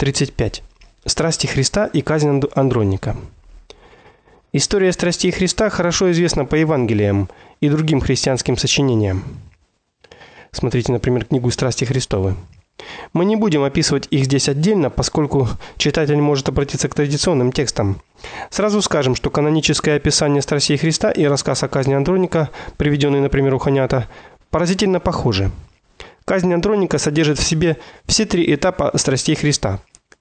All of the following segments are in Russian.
35. Страсти Христа и казнь Андроника. История страстей Христа хорошо известна по Евангелиям и другим христианским сочинениям. Смотрите, например, книгу Страсти Христовы. Мы не будем описывать их здесь отдельно, поскольку читатель может обратиться к традиционным текстам. Сразу скажем, что каноническое описание страстей Христа и рассказ о казни Андроника, приведенный, например, у Ханята, поразительно похожи. Казнь Андроника содержит в себе все три этапа страстей Христа: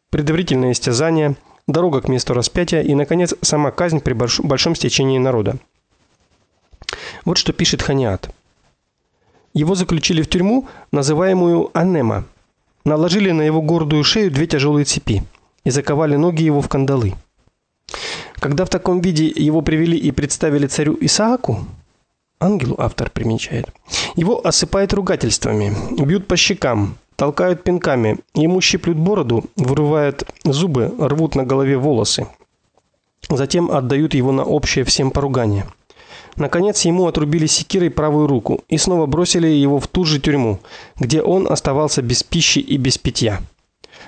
предварительное истязание, дорога к месту распятия и наконец сама казнь при большом стечении народа. Вот что пишет Ханиат. Его заключили в тюрьму, называемую Анема. Наложили на его гордую шею две тяжелые цепи и заковали ноги его в кандалы. Когда в таком виде его привели и представили царю Исааку, ангелу автор примечает. Его осыпают ругательствами, бьют по щекам, толкают пинками, ему щиплют бороду, вырывают зубы, рвут на голове волосы. Затем отдают его на общее всем поругание. Наконец ему отрубили секирой правую руку и снова бросили его в ту же тюрьму, где он оставался без пищи и без питья.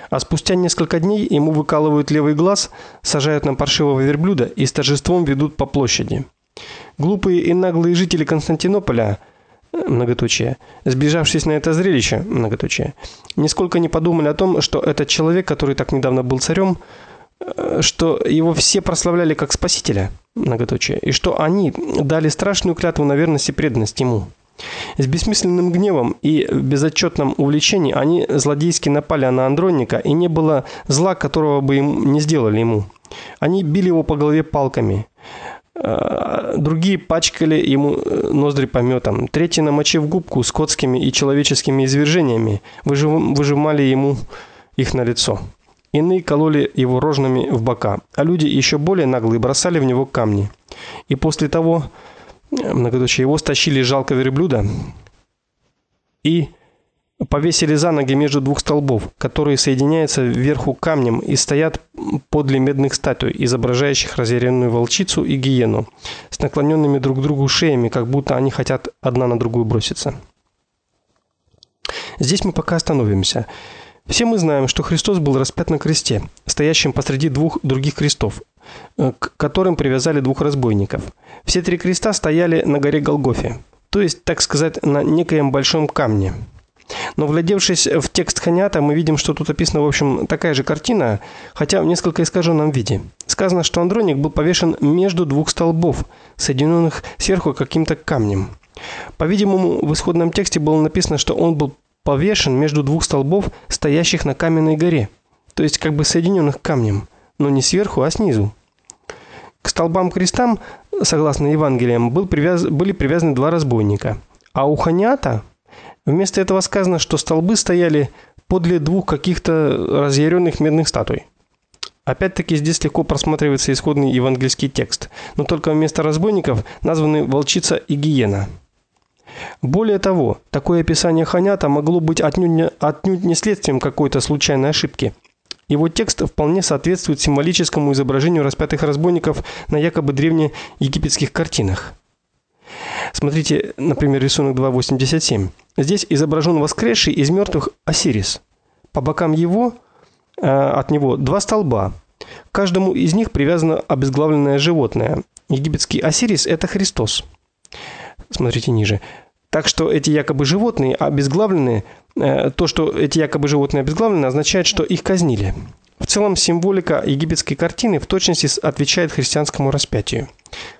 А спустя несколько дней ему выкалывают левый глаз, сажают на паршивого верблюда и с торжеством ведут по площади. Глупые и наглые жители Константинополя многоточие, сбежавшись на это зрелище, многоточие, нисколько не подумали о том, что этот человек, который так недавно был царем, э, что его все прославляли как спасителя, многоточие, и что они дали страшную клятву на верность и преданность ему. С бессмысленным гневом и безотчетным увлечением они злодейски напали на Андроника, и не было зла, которого бы им не сделали ему. Они били его по голове палками. Э, другие пачкали ему э, ноздри пометом, третьи намочив губку скотскими и человеческими извержениями, выжимали ему их на лицо. Иные кололи его рожнами в бока, а люди еще более наглые бросали в него камни. И после того э, многоточие его стащили жалко верблюда и повесили за ноги между двух столбов, которые соединяются вверху камнем и стоят подле медных статуй, изображающих разъяренную волчицу и гиену, с наклоненными друг к другу шеями, как будто они хотят одна на другую броситься. Здесь мы пока остановимся. Все мы знаем, что Христос был распят на кресте, стоящем посреди двух других крестов, э, к которым привязали двух разбойников. Все три креста стояли на горе Голгофе, то есть, так сказать, на некоем большом камне. Но вглядевшись в текст Ханята, мы видим, что тут описана, в общем, такая же картина, хотя в несколько искаженном виде. Сказано, что Андроник был повешен между двух столбов, соединенных сверху каким-то камнем. По-видимому, в исходном тексте было написано, что он был повешен между двух столбов, стоящих на каменной горе, то есть как бы соединенных камнем, но не сверху, а снизу. К столбам-крестам, согласно Евангелиям, был привяз... были привязаны два разбойника, а у Ханиата Вместо этого сказано, что столбы стояли подле двух каких-то разъяренных медных статуй. Опять-таки здесь легко просматривается исходный евангельский текст, но только вместо разбойников названы волчица и гиена. Более того, такое описание Ханята могло быть отнюдь не, отнюдь не следствием какой-то случайной ошибки. Его текст вполне соответствует символическому изображению распятых разбойников на якобы древнеегипетских картинах. Смотрите, например, рисунок 2.87. Здесь изображен воскресший из мертвых Осирис. По бокам его э, от него два столба. К каждому из них привязано обезглавленное животное. Египетский Осирис это Христос. Смотрите ниже. Так что эти якобы животные обезглавленные, э, то, что эти якобы животные обезглавлены, означает, что их казнили. В целом символика египетской картины в точности отвечает христианскому распятию.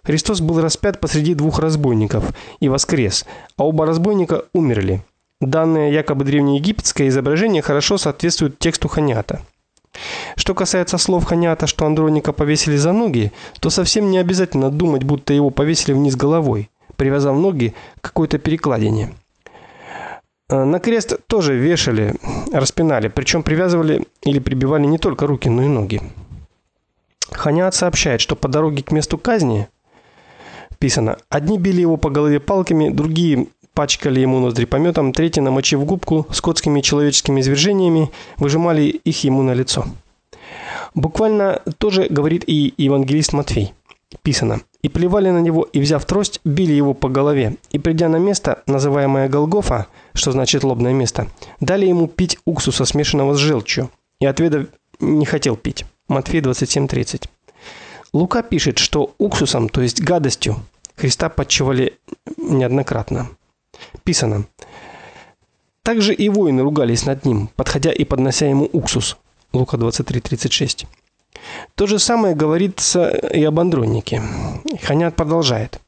Христос был распят посреди двух разбойников и воскрес, а оба разбойника умерли. Данное якобы древнеегипетское изображение хорошо соответствует тексту Ханиата. Что касается слов Ханиата, что Андроника повесили за ноги, то совсем не обязательно думать, будто его повесили вниз головой, привязав ноги к какой-то перекладине. Э, на крест тоже вешали, распинали, причем привязывали или прибивали не только руки, но и ноги. Ханиат сообщает, что по дороге к месту казни писано: одни били его по голове палками, другие пачкали ему ноздри пометом, третьи намочив губку скотскими человеческими извержениями, выжимали их ему на лицо. Буквально тоже говорит и евангелист Матфей. Писано: "И плевали на него, и взяв трость, били его по голове, и придя на место, называемое Голгофа, что значит лобное место, дали ему пить уксуса смешанного с желчью, и отведав не хотел пить. Матфея 27:30. Лука пишет, что уксусом, то есть гадостью, Христа подчивали неоднократно. Писано: также и воины ругались над ним, подходя и поднося ему уксус. Лука 23:36. То же самое говорится и об Андронике. Ханят продолжает: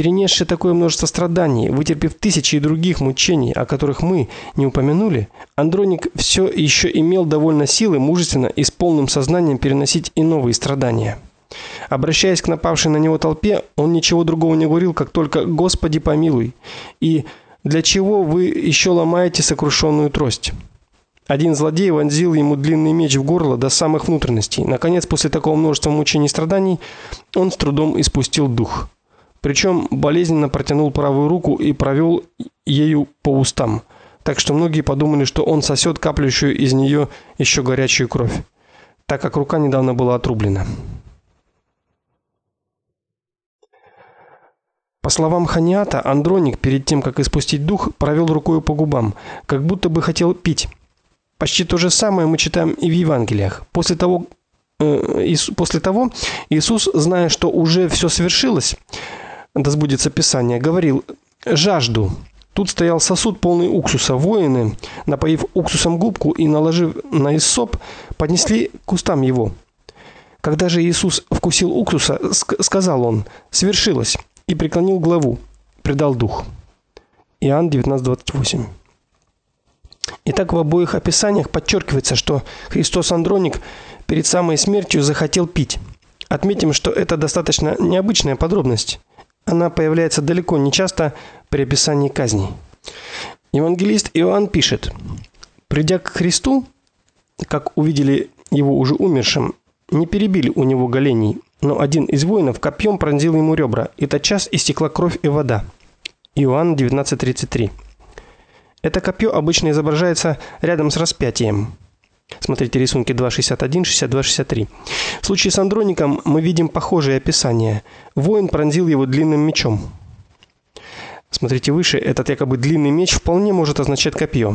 перенесший такое множество страданий, вытерпев тысячи и других мучений, о которых мы не упомянули, Андроник все еще имел довольно силы мужественно и с полным сознанием переносить и новые страдания. Обращаясь к напавшей на него толпе, он ничего другого не говорил, как только «Господи помилуй» и для чего вы еще ломаете сокрушенную трость? Один злодей вонзил ему длинный меч в горло до самых внутренностей. Наконец, после такого множества мучений и страданий, он с трудом испустил дух. Причем болезненно протянул правую руку и провел ею по устам, так что многие подумали, что он сосет каплющую из нее еще горячую кровь, так как рука недавно была отрублена. По словам Ханиата, Андроник перед тем, как испустить дух, провел рукой по губам, как будто бы хотел пить. Почти то же самое мы читаем и в Евангелиях. После того э, после того Иисус, зная, что уже все свершилось, да сбудется Писание, говорил: "Жажду". Тут стоял сосуд полный уксуса. Воины, напоив уксусом губку и наложив на иссоп, поднесли к устам его. Когда же Иисус вкусил уксуса, сказал он: "Свершилось" и преклонил главу, предал дух. Иоанн 19:28. Итак, в обоих описаниях подчеркивается, что Христос Андроник перед самой смертью захотел пить. Отметим, что это достаточно необычная подробность. Она появляется далеко не часто при описании казней. Евангелист Иоанн пишет: "Придя к Христу, как увидели его уже умершим, не перебили у него голеней, но один из воинов копьем пронзил ему ребра, и тотчас истекла кровь и вода. Иоанн 19:33. Это копье обычно изображается рядом с распятием. Смотрите рисунки 2.61, 62-63. В случае с Андроником мы видим похожее описание. Воин пронзил его длинным мечом. Смотрите выше, этот якобы длинный меч вполне может означать копье.